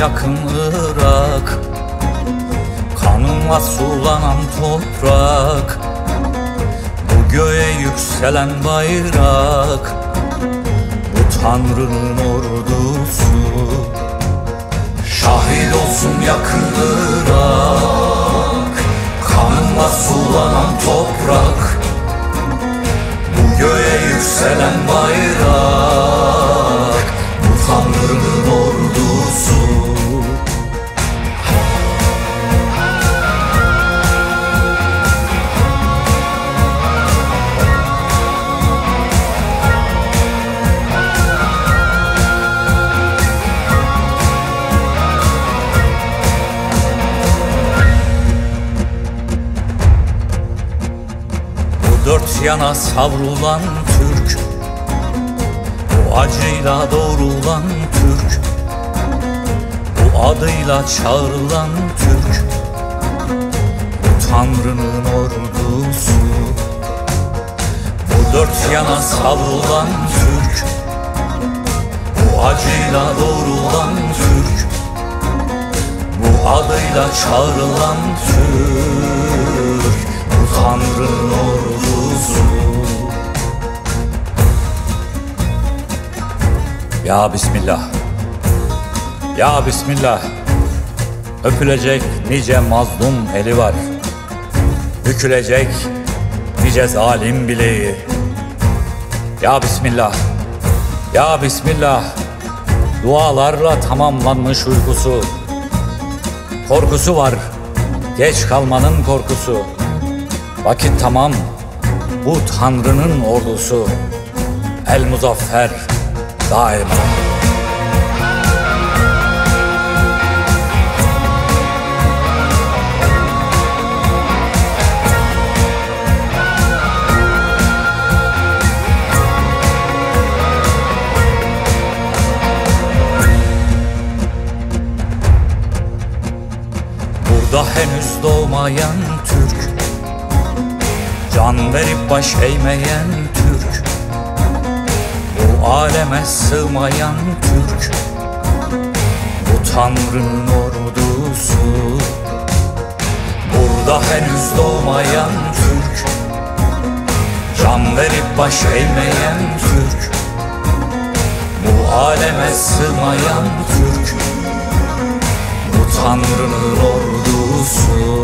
yakın Irak. Kanımla sulanan toprak. Bu göğe yükselen bayrak. Bu Tanrı'nın ordusu. Şahit olsun yakın Irak dört yana savrulan Türk. Bu acıyla doğrulan Türk. Bu adıyla çağrılan Türk. Bu Tanrı'nın ordusu. Bu dört yana savrulan Türk. Bu acıyla doğrulan Türk. Bu adıyla çağrılan Türk. Tanrı'nın ordusu Ya Bismillah. Ya Bismillah. Öpülecek nice mazlum eli var. Bükülecek nice zalim bileği. Ya Bismillah. Ya Bismillah. Dualarla tamamlanmış uykusu. Korkusu var. Geç kalmanın korkusu. Vakit tamam. Bu Tanrı'nın ordusu. El muzaffer daima. Burada henüz doğmayan Türk Can verip baş eğmeyen Türk Bu aleme sığmayan Türk. Bu Tanrı'nın ordusu. Burada henüz doğmayan Türk. Can verip baş eğmeyen Türk. Bu aleme sığmayan Türk. Bu Tanrı'nın ordusu